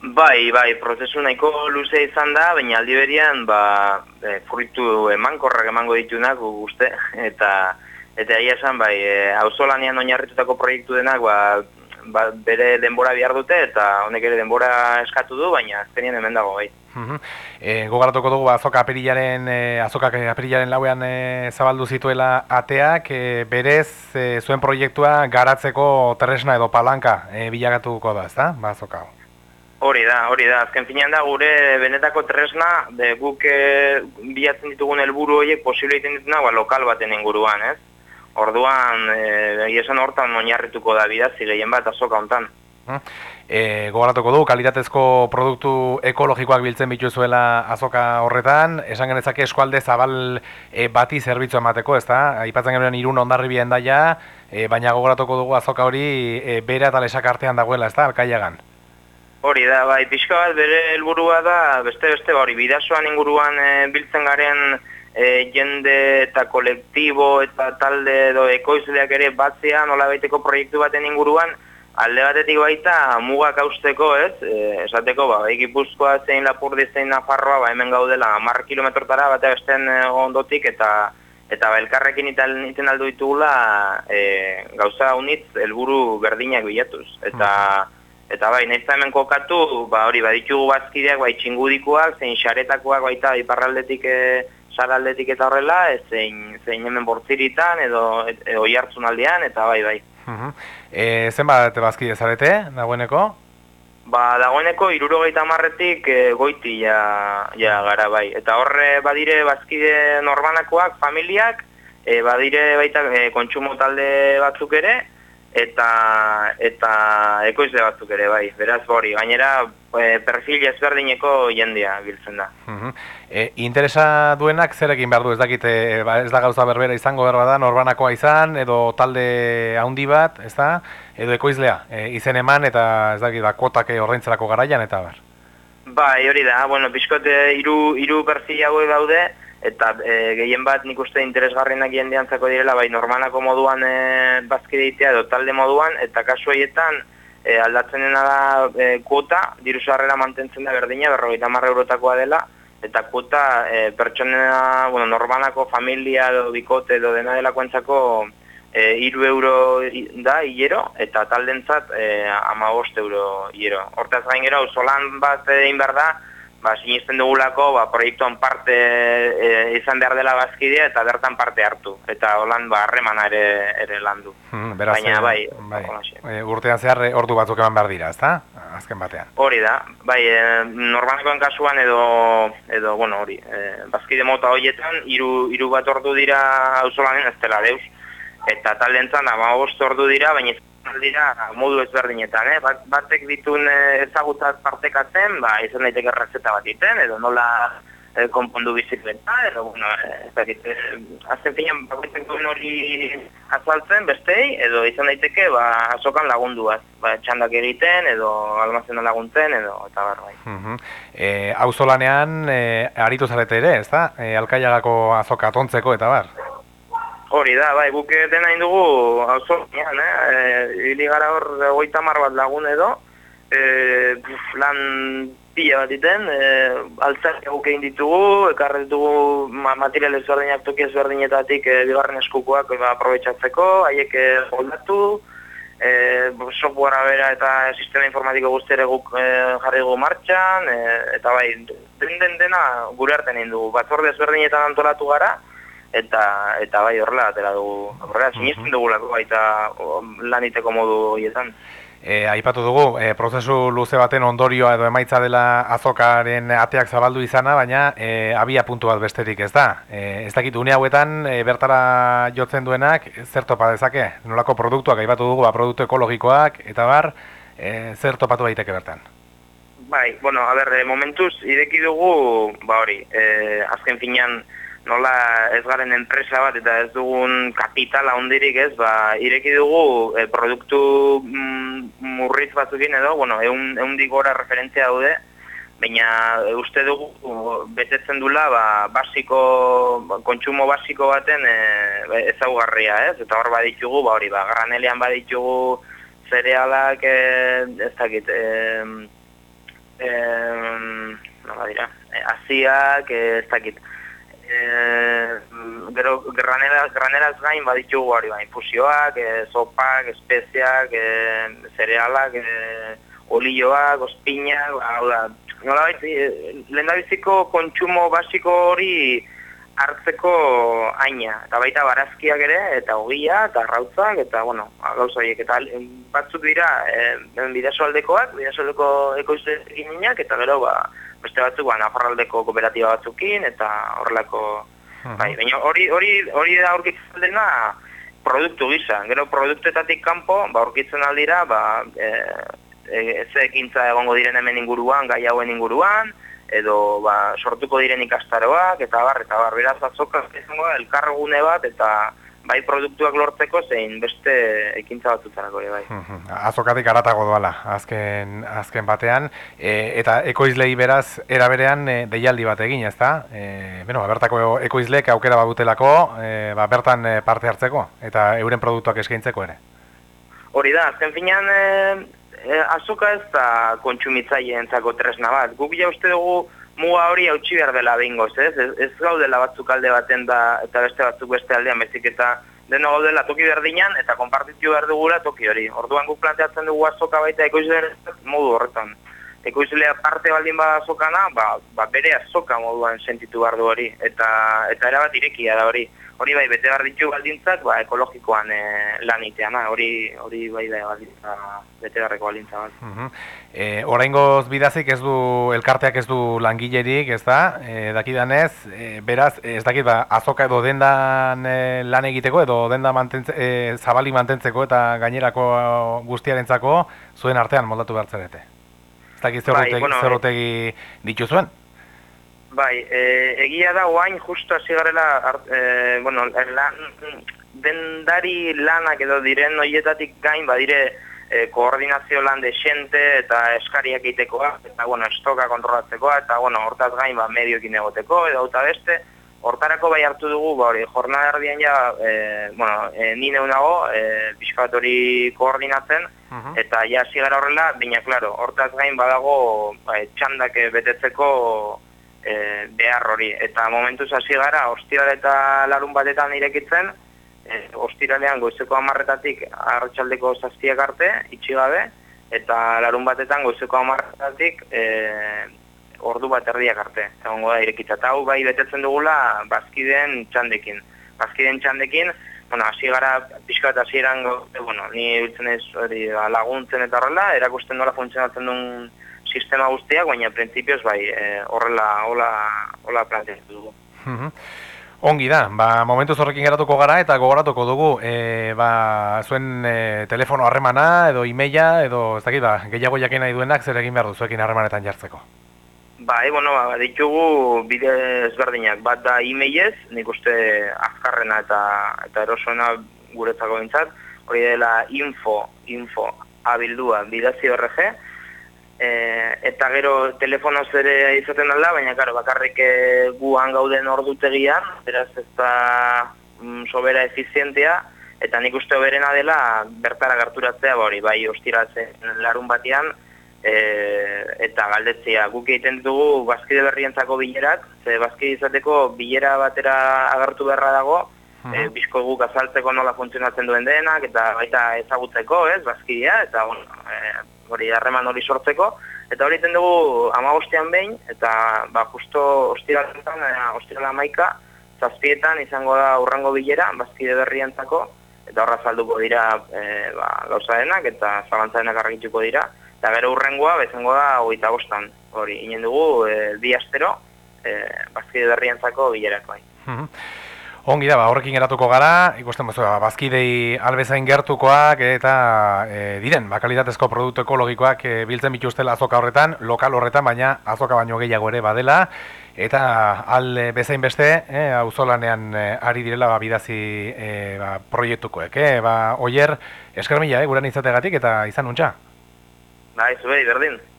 Bai, bai, prozesu nahiko luze izan da, baina aldi berian, ba, e, fruitu emankorrak emango ditunak guzte, eta eta egia esan, bai, e, auzolanean oinarritutako proiektu denak, ba, ba, bere denbora bihar dute, eta honek ere denbora eskatu du, baina azkenien hemen dago, bai. E, gogaratuko dugu, ba, azoka apirilaren, e, azokak apirilaren lauean e, zabaldu zituela ateak, e, berez, e, zuen proiektua garatzeko tresna edo palanka e, bilagatuko da, ezta? Ba, azoka Hori da, hori da. Azken finean da gure benetako tresna, de guk e, bilatzen ditugun helburu horiek posible egiten dituna ba, lokal baten inguruan, ez? Orduan, e, esan hortan oinarrituko da bidazi gehien bat azoka hontan. E, gogoratuko du, kalitatezko produktu ekologikoak biltzen bituzuela azoka horretan, esan genezake eskualde zabal e, bati zerbitzu emateko, ez da? Aipatzen genuen irun ondarri bien daia, e, baina gogoratuko dugu azoka hori e, bere eta lesak artean dagoela, ez da, alkaiagan? Hori da, bai, pixka bat bere helburua da, beste beste, hori bidazoan inguruan e, biltzen garen e, jende eta kolektibo eta talde edo ekoizleak ere batzea nola baiteko proiektu baten inguruan, alde batetik baita mugak hausteko, ez? E, esateko, ba, ekipuzkoa zein lapurdi zein nafarroa, ba, hemen gaudela, mar kilometrotara batea besten e, ondotik eta eta ba, elkarrekin iten aldo ditugula e, gauza unitz helburu berdinak bilatuz. Eta... Hmm. Eta bai, nahiz hemen kokatu, ba hori, baditugu bazkideak, bai txingudikoak, zein xaretakoak baita iparraldetik, e, saraldetik eta horrela, e, zein, zein hemen bortziritan edo, edo jartzun aldean, eta bai, bai. Uh -huh. e, zen bat bazkide zarete, dagoeneko? Ba, dagoeneko irurogeita marretik e, goiti ja, ja gara bai. Eta horre badire bazkide norbanakoak, familiak, e, badire baita e, kontsumo talde batzuk ere, eta eta ekoizle batzuk ere bai, beraz hori, gainera e, perfil ezberdineko jendea biltzen da. Uh interesa duenak zer egin behar du, ez dakite, ba, ez da gauza berbera izango berba da, norbanakoa izan, edo talde handi bat, ez da, edo ekoizlea, e, izen eman eta ez dakit, ba, kotak horreintzerako garaian eta bar. Bai, hori da, bueno, bizkote iru, iru perfil hau daude, eta e, gehien bat nik uste interesgarrienak jendeantzako direla, bai normalako moduan e, bazkide itea edo talde moduan, eta kasu haietan e, aldatzen dena da e, kuota, diru mantentzen da berdina, berrogeita marra eurotakoa dela, eta kuota e, pertsonena, bueno, normalako familia edo bikote edo dena dela kuentzako e, iru euro da hilero, eta taldentzat e, ama euro hilero. Hortaz gain gero, solan bat egin behar da, ba, sinisten dugulako ba, proiektuan parte e, izan behar dela bazkidea eta bertan parte hartu. Eta holan ba, harremana ere, ere landu. Hmm, Baina eh, bai, bai. E, urtean zehar ordu batzuk eman behar dira, ezta? Azken batean. Hori da, bai, e, normalekoen kasuan edo, edo bueno, hori, e, bazkide mota horietan, hiru hiru bat ordu dira auzolanen ez dela deus. Eta talentzan, ama ordu dira, baina dira modu ezberdinetan, eh? Bat, batek ditun eh, ezagutzat partekatzen, ba, izan daiteke errazeta bat iten, edo nola eh, konpondu bizikleta, edo, bueno, eh, eh, azten finean, bakoitzen duen hori azaltzen, bestei, edo izan daiteke, ba, azokan lagunduaz, ba, txandak egiten, edo almazena laguntzen, edo, eta barra. Uh -huh. e, Hau zolanean, e, aritu zarete ere, ez da? E, alkaiagako azoka tontzeko, eta bar? Hori da, bai, buke dena indugu hau eh? E, gara hor goita bat lagun edo, e, lan pila bat iten, e, altzak eguke inditugu, ekarret dugu ma, material ezberdinak toki ezberdinetatik e, bigarren eskukoak e, aprobetsatzeko, haiek holdatu, e, softwarea bera eta sistema informatiko guztiare guk e, jarri dugu martxan, e, eta bai, den den dena gure artean indugu, batzorde ezberdinetan antolatu gara, eta eta bai horrela atera dugu horrela sinisten dugulako baita laniteko modu horietan E, aipatu dugu, e, prozesu luze baten ondorioa edo emaitza dela azokaren ateak zabaldu izana, baina e, abia puntu bat besterik ez da. E, ez dakit, une hauetan e, bertara jotzen duenak, zer topa dezake? Nolako produktuak, aipatu dugu, ba, produktu ekologikoak, eta bar, e, zer topatu baiteke bertan? Bai, bueno, a ber, momentuz, ideki dugu, ba hori, e, azken finean, nola ez garen enpresa bat eta ez dugun kapitala ondirik ez, ba, ireki dugu e, produktu mm, murriz batzukin edo, bueno, egun, egun digora referentzia daude, baina e, uste dugu betetzen dula ba, basiko, kontsumo basiko baten e, ezaugarria ez, eta hor baditugu, ba, hori, ba, granelian baditugu zerealak, e, ez dakit, e, eh, nola dira, eh, aziak, eh, ez dakit. Eh, gero, graneraz, graneraz gain baditugu hori, ba, infusioak, eh, sopak, espeziak, eh, zerealak, eh, olioak, ospinak, ba, hau da, nola baita, eh, lehen da biziko kontsumo basiko hori, hartzeko aina, eta baita barazkiak ere, eta ogia, eta rautzak, eta, bueno, gauza horiek, eta batzuk dira, e, bidazo aldekoak, bidazo aldeko ekoiztekin inak, eta gero, ba, beste batzuk, ba, nafarraldeko kooperatiba batzukin, eta horrelako, bai, baina hori, hori, hori da aurkitzen dena, produktu gisa, gero produktetatik kanpo, ba, aurkitzen aldira, ba, e, e, ez ekintza egongo diren hemen inguruan, gai hauen inguruan, edo ba, sortuko diren ikastaroak eta bar eta bar beraz azoka izango elkargune bat eta bai produktuak lortzeko zein beste ekintza batzutarako ere bai. Azokatik aratago doala azken azken batean e, eta ekoizlei beraz era berean e, deialdi bat egin, ezta? Eh, bueno, bertako ekoizleek aukera badutelako, e, ba, bertan e, parte hartzeko eta euren produktuak eskaintzeko ere. Hori da, azken finean e, e, azuka ez da kontsumitzaile entzako tresna bat. Guk ja uste dugu muga hori hautsi behar dela bingoz, ez? Ez, ez gaudela batzuk alde baten da eta beste batzuk beste aldean bezik eta deno gaudela toki berdinan eta konpartitu behar dugula toki hori. Orduan guk planteatzen dugu azoka baita ekoizle modu horretan. Ekoizlea parte baldin bada azokana, ba, ba bere azoka moduan sentitu behar du hori. Eta, eta erabat irekia da hori hori bai bete behar ditu baldintzak ba, ekologikoan e, lan iteana, hori hori bai da baldintza, bete beharreko baldintza bat. Uh -huh. bidazik ez du, elkarteak ez du langilerik, ez da, e, dakidanez, e, beraz, ez dakit ba, azoka edo dendan e, lan egiteko, edo denda mantentze, e, zabali mantentzeko eta gainerako guztiarentzako zuen artean moldatu behar zerete. Ez dakit zerrotegi, bai, bueno, zerrotegi dituzuen? Bai, e, egia da oain justu hasi garela e, bueno, lan, dendari lanak edo diren noietatik gain badire e, koordinazio lan de xente eta eskariak egitekoa eta bueno, estoka kontrolatzekoa eta bueno, hortaz gain ba, medioekin egoteko edo auta beste Hortarako bai hartu dugu, ba hori, jornada erdian ja, e, bueno, e, ni neunago, e, hori koordinatzen, eta ja zigara horrela, baina, klaro, hortaz gain badago, ba, txandak betetzeko, e, behar hori. Eta momentu hasi gara, ostiral eta larun batetan irekitzen, e, ostiralean goizeko amarretatik arratxaldeko zaztiak arte, itxi gabe, eta larun batetan goizeko amarretatik e, ordu bat erdiak arte. Egongo da irekitza. Eta hau bai betetzen dugula bazkideen txandekin. Bazkideen txandekin, bueno, hasi gara pixka eta hasi bueno, ni biltzen ez hori, laguntzen eta horrela, erakusten nola funtzionatzen duen sistema guztiak, baina printzipioz bai e, horrela hola, hola planteatu dugu. Ongi da, ba, momentu zorrekin geratuko gara eta gogoratuko dugu e, ba, zuen e, telefono harremana edo imeia edo ez dakit ba, gehiago jakin nahi duenak zer egin behar du zuekin harremanetan jartzeko. Ba, e, bueno, ba, ditugu bide ezberdinak, bat da imeiez, nik uste azkarrena eta, eta erosona guretzako bintzat, hori dela info, info, abildua, bidazio RG, E, eta gero telefonoz ere izaten alda, baina karo, bakarrik e, guan gauden ordutegian, beraz ez da mm, sobera efizientea, eta nik uste oberena dela bertara garturatzea, hori bai ostiratzen larun batean, e, eta galdetzea. Guk egiten dugu bazkide berrientzako bilerak, ze bazkide izateko bilera batera agartu beharra dago, Uh -huh. e, bizko guk azaltzeko nola funtzionatzen duen denak, eta baita ezagutzeko, ez, bazkidea, eta bueno, e, hori harreman hori sortzeko, eta hori iten dugu amagostean behin, eta ba, justo ostiraletan, e, ostirala maika, zazpietan izango da urrango bilera, bazkide berriantzako, eta horra salduko dira e, ba, gauza denak, eta zabantzadenak argituko dira, eta gero urrengoa, bezango da, oita bostan, hori, inen dugu, e, bi astero, e, bazkide berriantzako bilerako. Uh Ongi da, ba, horrekin geratuko gara, ikusten bozu, ba, bazkidei albezain gertukoak eta e, diren, bakalitatezko produktu ekologikoak e, biltzen bituztela azoka horretan, lokal horretan, baina azoka baino gehiago ere badela, eta al bezain beste, e, auzolanean e, ari direla ba, bidazi e, ba, proiektukoek, e, ba, oier, eskermila, e, guran izategatik eta izan nuntza? Nice way, Verdín.